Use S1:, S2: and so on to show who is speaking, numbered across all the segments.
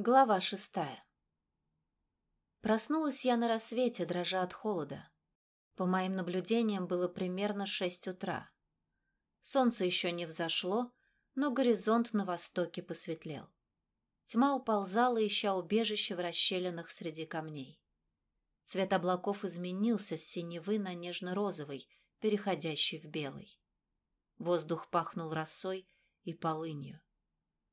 S1: Глава шестая Проснулась я на рассвете, дрожа от холода. По моим наблюдениям, было примерно шесть утра. Солнце еще не взошло, но горизонт на востоке посветлел. Тьма уползала, ища убежище в расщелинах среди камней. Цвет облаков изменился с синевы на нежно-розовый, переходящий в белый. Воздух пахнул росой и полынью.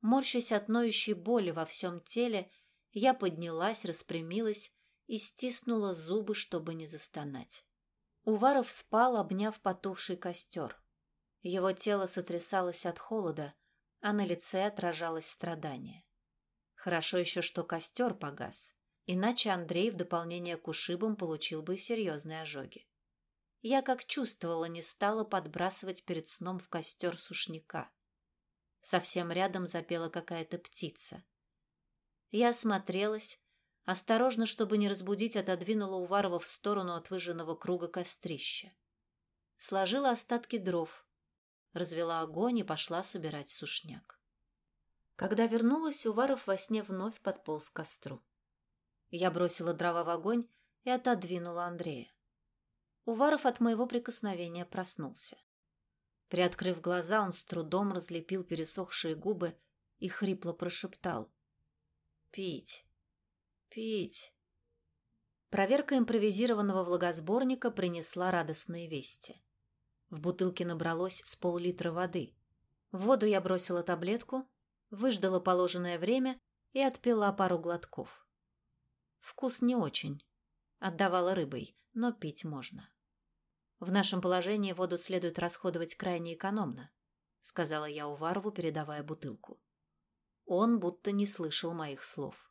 S1: Морщась от ноющей боли во всем теле, я поднялась, распрямилась и стиснула зубы, чтобы не застонать. Уваров спал, обняв потухший костер. Его тело сотрясалось от холода, а на лице отражалось страдание. Хорошо еще, что костер погас, иначе Андрей в дополнение к ушибам получил бы серьезные ожоги. Я, как чувствовала, не стала подбрасывать перед сном в костер сушняка. Совсем рядом запела какая-то птица. Я осмотрелась, осторожно, чтобы не разбудить, отодвинула Уварова в сторону от выжженного круга кострища. Сложила остатки дров, развела огонь и пошла собирать сушняк. Когда вернулась, Уваров во сне вновь подполз к костру. Я бросила дрова в огонь и отодвинула Андрея. Уваров от моего прикосновения проснулся. Приоткрыв глаза, он с трудом разлепил пересохшие губы и хрипло прошептал. «Пить! Пить!» Проверка импровизированного влагосборника принесла радостные вести. В бутылке набралось с пол-литра воды. В воду я бросила таблетку, выждала положенное время и отпила пару глотков. Вкус не очень. Отдавала рыбой, но пить можно. В нашем положении воду следует расходовать крайне экономно, сказала я Уварову, передавая бутылку. Он будто не слышал моих слов.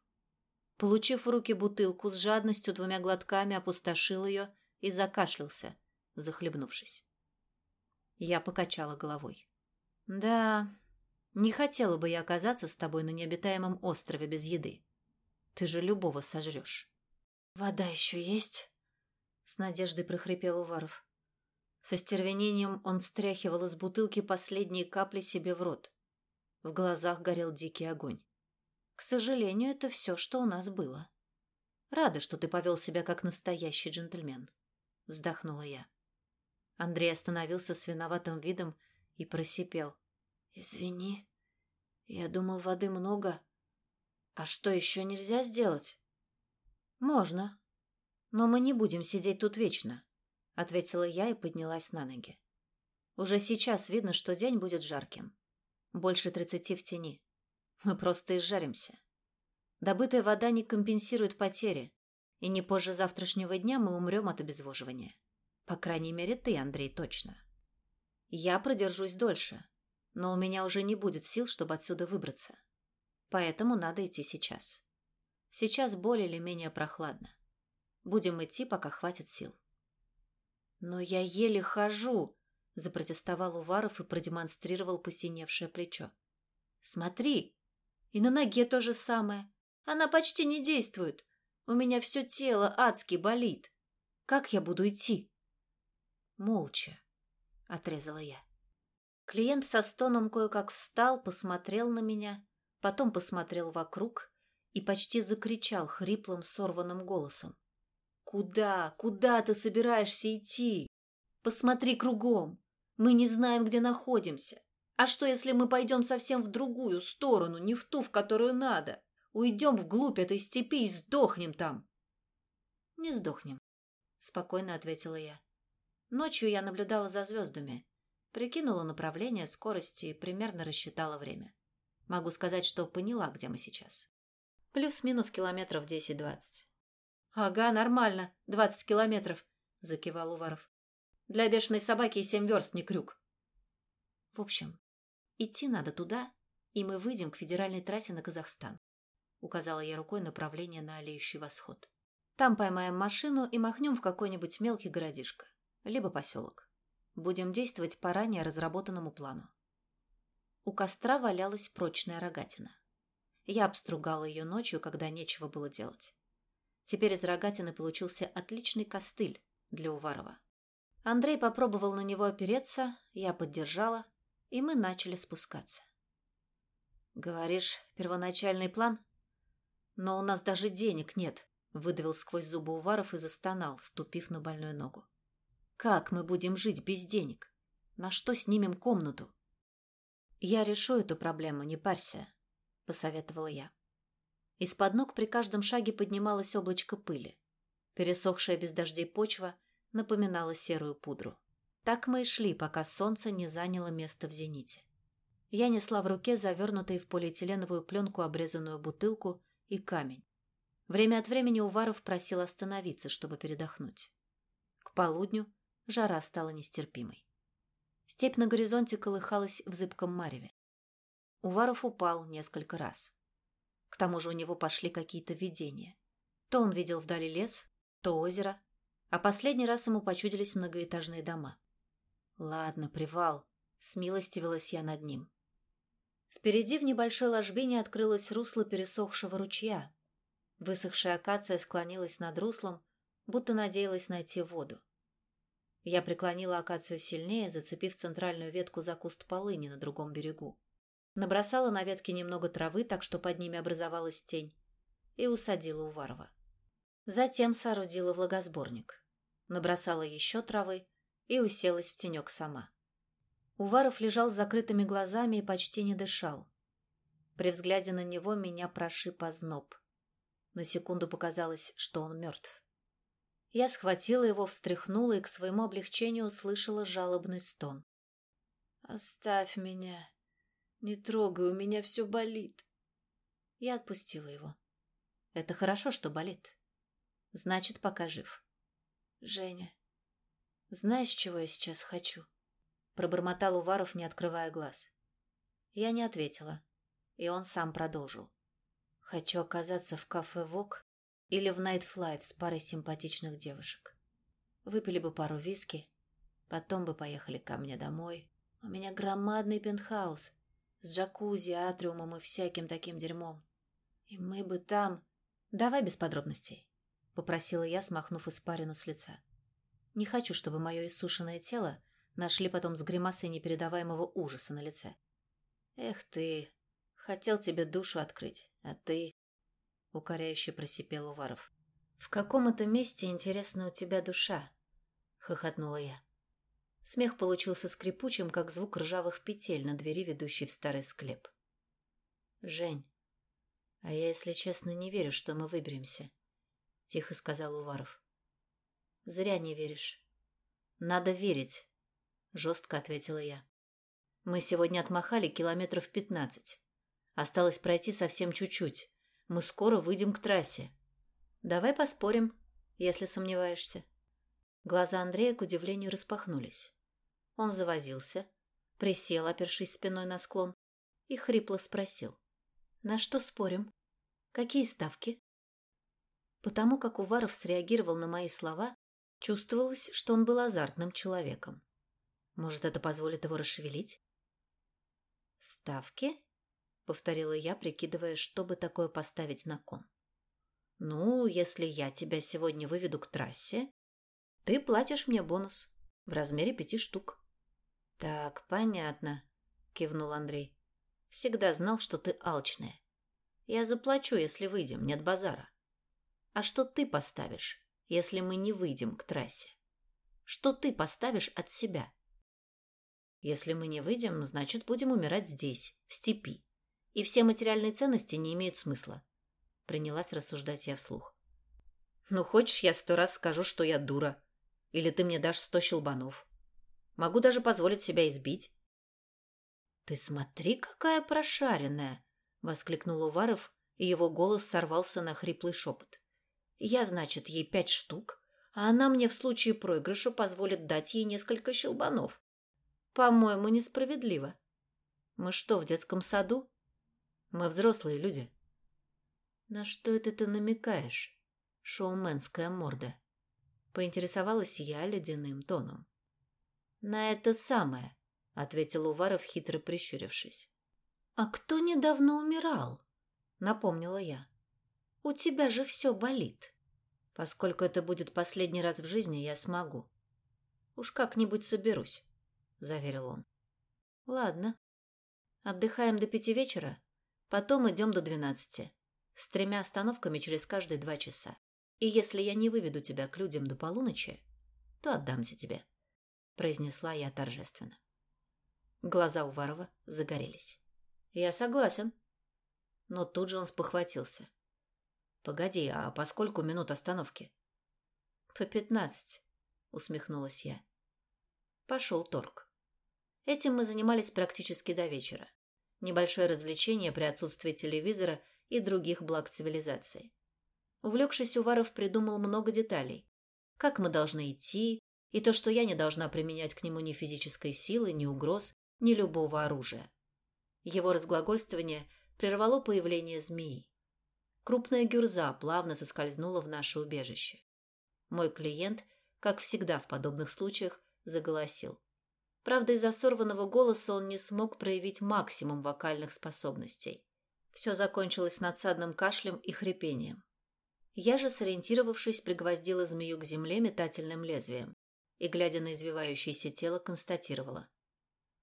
S1: Получив в руки бутылку, с жадностью двумя глотками опустошил ее и закашлялся, захлебнувшись. Я покачала головой. «Да, не хотела бы я оказаться с тобой на необитаемом острове без еды. Ты же любого сожрешь». «Вода еще есть?» С надеждой прохрипел Уваров. Со стервенением он стряхивал из бутылки последние капли себе в рот. В глазах горел дикий огонь. К сожалению, это все, что у нас было. Рада, что ты повел себя как настоящий джентльмен. Вздохнула я. Андрей остановился с виноватым видом и просипел. «Извини, я думал, воды много. А что еще нельзя сделать?» «Можно. Но мы не будем сидеть тут вечно ответила я и поднялась на ноги. Уже сейчас видно, что день будет жарким. Больше тридцати в тени. Мы просто изжаримся. Добытая вода не компенсирует потери, и не позже завтрашнего дня мы умрем от обезвоживания. По крайней мере, ты, Андрей, точно. Я продержусь дольше, но у меня уже не будет сил, чтобы отсюда выбраться. Поэтому надо идти сейчас. Сейчас более или менее прохладно. Будем идти, пока хватит сил. «Но я еле хожу», — запротестовал Уваров и продемонстрировал посиневшее плечо. «Смотри, и на ноге то же самое. Она почти не действует. У меня все тело адски болит. Как я буду идти?» «Молча», — отрезала я. Клиент со стоном кое-как встал, посмотрел на меня, потом посмотрел вокруг и почти закричал хриплым сорванным голосом. «Куда? Куда ты собираешься идти? Посмотри кругом. Мы не знаем, где находимся. А что, если мы пойдем совсем в другую сторону, не в ту, в которую надо? Уйдем вглубь этой степи и сдохнем там?» «Не сдохнем», — спокойно ответила я. Ночью я наблюдала за звездами, прикинула направление, скорости и примерно рассчитала время. Могу сказать, что поняла, где мы сейчас. Плюс-минус километров десять-двадцать. «Ага, нормально. Двадцать километров», — закивал Уваров. «Для бешеной собаки и семь верст не крюк». «В общем, идти надо туда, и мы выйдем к федеральной трассе на Казахстан», — указала я рукой направление на аллеющий восход. «Там поймаем машину и махнем в какой-нибудь мелкий городишко, либо поселок. Будем действовать по ранее разработанному плану». У костра валялась прочная рогатина. Я обстругала ее ночью, когда нечего было делать. Теперь из рогатины получился отличный костыль для Уварова. Андрей попробовал на него опереться, я поддержала, и мы начали спускаться. «Говоришь, первоначальный план?» Но у нас даже денег нет, выдавил сквозь зубы Уваров и застонал, ступив на больную ногу. Как мы будем жить без денег? На что снимем комнату? Я решу эту проблему, не парься, посоветовала я. Из-под ног при каждом шаге поднималось облачко пыли. Пересохшая без дождей почва напоминала серую пудру. Так мы и шли, пока солнце не заняло место в зените. Я несла в руке завернутый в полиэтиленовую пленку обрезанную бутылку и камень. Время от времени Уваров просил остановиться, чтобы передохнуть. К полудню жара стала нестерпимой. Степь на горизонте колыхалась в зыбком мареве. Уваров упал несколько раз. К тому же у него пошли какие-то видения. То он видел вдали лес, то озеро, а последний раз ему почудились многоэтажные дома. «Ладно, привал», — смилостивилась я над ним. Впереди в небольшой ложбине открылось русло пересохшего ручья. Высохшая акация склонилась над руслом, будто надеялась найти воду. Я преклонила акацию сильнее, зацепив центральную ветку за куст полыни на другом берегу. Набросала на ветке немного травы, так что под ними образовалась тень, и усадила Уварова. Затем соорудила влагосборник. Набросала еще травы и уселась в тенек сама. Уваров лежал с закрытыми глазами и почти не дышал. При взгляде на него меня прошиб озноб. На секунду показалось, что он мертв. Я схватила его, встряхнула и к своему облегчению услышала жалобный стон. «Оставь меня. Не трогай, у меня все болит». Я отпустила его. Это хорошо, что болит. Значит, пока жив. Женя, знаешь, чего я сейчас хочу? Пробормотал Уваров, не открывая глаз. Я не ответила, и он сам продолжил. Хочу оказаться в кафе «Вок» или в «Найтфлайт» с парой симпатичных девушек. Выпили бы пару виски, потом бы поехали ко мне домой. У меня громадный пентхаус с джакузи, атриумом и всяким таким дерьмом. И мы бы там... Давай без подробностей, попросила я, смахнув испарину с лица. Не хочу, чтобы мое иссушенное тело Нашли потом с гримасой непередаваемого ужаса на лице. «Эх ты! Хотел тебе душу открыть, а ты...» Укоряюще просипел Уваров. «В каком это месте, интересно, у тебя душа?» Хохотнула я. Смех получился скрипучим, как звук ржавых петель на двери, ведущей в старый склеп. «Жень, а я, если честно, не верю, что мы выберемся», — тихо сказал Уваров. «Зря не веришь. Надо верить, жестко ответила я. Мы сегодня отмахали километров пятнадцать. Осталось пройти совсем чуть-чуть. Мы скоро выйдем к трассе. Давай поспорим, если сомневаешься. Глаза Андрея к удивлению распахнулись. Он завозился, присел, опершись спиной на склон, и хрипло спросил. «На что спорим? Какие ставки?» Потому как Уваров среагировал на мои слова, чувствовалось, что он был азартным человеком. Может, это позволит его расшевелить? «Ставки?» — повторила я, прикидывая, что бы такое поставить на кон. «Ну, если я тебя сегодня выведу к трассе, ты платишь мне бонус в размере пяти штук». «Так, понятно», — кивнул Андрей. «Всегда знал, что ты алчная. Я заплачу, если выйдем, нет базара. А что ты поставишь, если мы не выйдем к трассе? Что ты поставишь от себя?» Если мы не выйдем, значит, будем умирать здесь, в степи. И все материальные ценности не имеют смысла. Принялась рассуждать я вслух. Ну, хочешь, я сто раз скажу, что я дура. Или ты мне дашь сто щелбанов. Могу даже позволить себя избить. Ты смотри, какая прошаренная! Воскликнул Уваров, и его голос сорвался на хриплый шепот. Я, значит, ей пять штук, а она мне в случае проигрыша позволит дать ей несколько щелбанов. По-моему, несправедливо. Мы что, в детском саду? Мы взрослые люди. На что это ты намекаешь, шоуменская морда? Поинтересовалась я ледяным тоном. На это самое, ответил Уваров, хитро прищурившись. А кто недавно умирал? Напомнила я. У тебя же все болит. Поскольку это будет последний раз в жизни, я смогу. Уж как-нибудь соберусь. — заверил он. «Ладно. Отдыхаем до пяти вечера, потом идем до двенадцати. С тремя остановками через каждые два часа. И если я не выведу тебя к людям до полуночи, то отдамся тебе», — произнесла я торжественно. Глаза Уварова загорелись. «Я согласен». Но тут же он спохватился. «Погоди, а по скольку минут остановки?» «По пятнадцать», — усмехнулась я. Пошел торг. Этим мы занимались практически до вечера. Небольшое развлечение при отсутствии телевизора и других благ цивилизации. Увлекшись, Уваров придумал много деталей. Как мы должны идти, и то, что я не должна применять к нему ни физической силы, ни угроз, ни любого оружия. Его разглагольствование прервало появление змеи. Крупная гюрза плавно соскользнула в наше убежище. Мой клиент, как всегда в подобных случаях, заголосил. Правда, из-за сорванного голоса он не смог проявить максимум вокальных способностей. Все закончилось надсадным кашлем и хрипением. Я же, сориентировавшись, пригвоздила змею к земле метательным лезвием и, глядя на извивающееся тело, констатировала.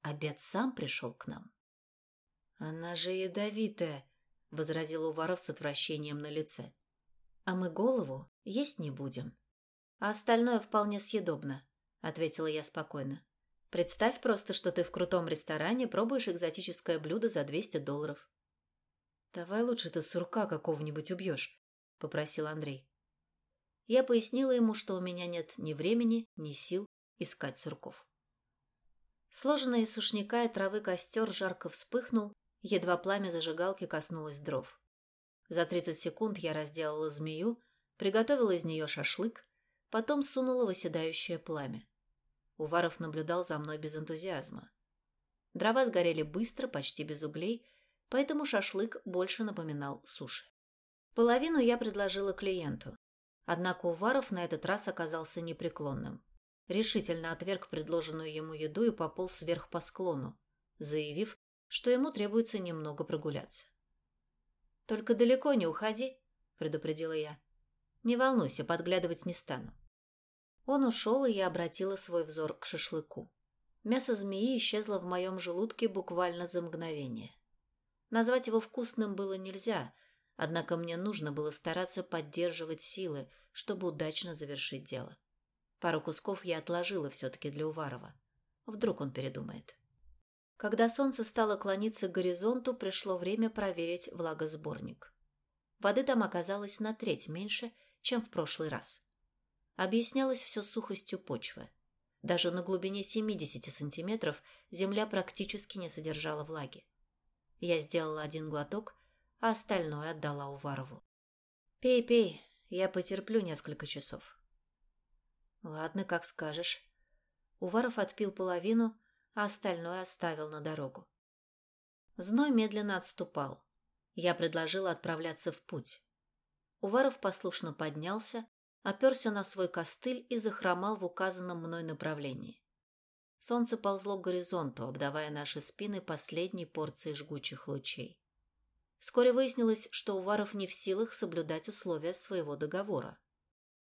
S1: Обед сам пришел к нам. «Она же ядовитая», — возразил Уваров с отвращением на лице. «А мы голову есть не будем. А остальное вполне съедобно», — ответила я спокойно. «Представь просто, что ты в крутом ресторане пробуешь экзотическое блюдо за 200 долларов». «Давай лучше ты сурка какого-нибудь убьешь», — попросил Андрей. Я пояснила ему, что у меня нет ни времени, ни сил искать сурков. Сложенный из сушняка и травы костер жарко вспыхнул, едва пламя зажигалки коснулось дров. За 30 секунд я разделала змею, приготовила из нее шашлык, потом сунула в пламя. Уваров наблюдал за мной без энтузиазма. Дрова сгорели быстро, почти без углей, поэтому шашлык больше напоминал суши. Половину я предложила клиенту. Однако Уваров на этот раз оказался непреклонным. Решительно отверг предложенную ему еду и пополз вверх по склону, заявив, что ему требуется немного прогуляться. «Только далеко не уходи», — предупредила я. «Не волнуйся, подглядывать не стану». Он ушел, и я обратила свой взор к шашлыку. Мясо змеи исчезло в моем желудке буквально за мгновение. Назвать его вкусным было нельзя, однако мне нужно было стараться поддерживать силы, чтобы удачно завершить дело. Пару кусков я отложила все-таки для Уварова. Вдруг он передумает. Когда солнце стало клониться к горизонту, пришло время проверить влагосборник. Воды там оказалось на треть меньше, чем в прошлый раз. Объяснялось все сухостью почвы. Даже на глубине 70 сантиметров земля практически не содержала влаги. Я сделала один глоток, а остальное отдала Уварову. «Пей, пей, я потерплю несколько часов». «Ладно, как скажешь». Уваров отпил половину, а остальное оставил на дорогу. Зной медленно отступал. Я предложила отправляться в путь. Уваров послушно поднялся, оперся на свой костыль и захромал в указанном мной направлении. Солнце ползло к горизонту, обдавая наши спины последней порцией жгучих лучей. Вскоре выяснилось, что Уваров не в силах соблюдать условия своего договора.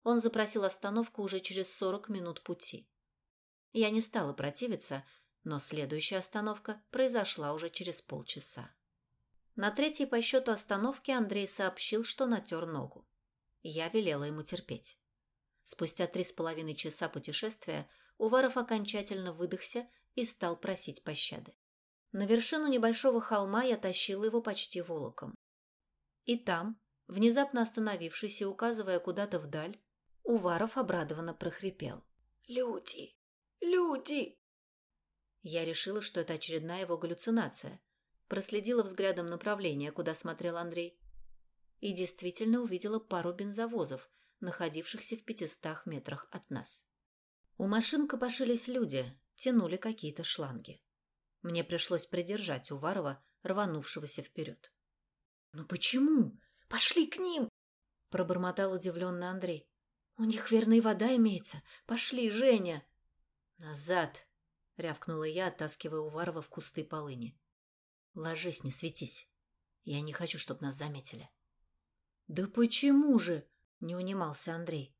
S1: Он запросил остановку уже через 40 минут пути. Я не стала противиться, но следующая остановка произошла уже через полчаса. На третьей по счету остановке Андрей сообщил, что натер ногу. Я велела ему терпеть. Спустя три с половиной часа путешествия Уваров окончательно выдохся и стал просить пощады. На вершину небольшого холма я тащила его почти волоком. И там, внезапно остановившись и указывая куда-то вдаль, Уваров обрадованно прохрипел. «Люди! Люди!» Я решила, что это очередная его галлюцинация. Проследила взглядом направление, куда смотрел Андрей. И действительно увидела пару бензовозов, находившихся в пятистах метрах от нас. У машин копошились люди, тянули какие-то шланги. Мне пришлось придержать Уварова, рванувшегося вперед. «Ну почему? Пошли к ним!» Пробормотал удивленно Андрей. «У них верно вода имеется. Пошли, Женя!» «Назад!» — рявкнула я, оттаскивая Уварова в кусты полыни. «Ложись, не светись. Я не хочу, чтобы нас заметили». «Да почему же?» — не унимался Андрей.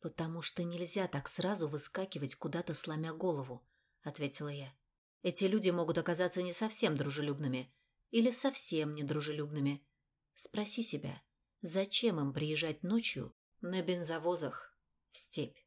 S1: «Потому что нельзя так сразу выскакивать куда-то, сломя голову», — ответила я. «Эти люди могут оказаться не совсем дружелюбными или совсем недружелюбными. Спроси себя, зачем им приезжать ночью на бензовозах в степь?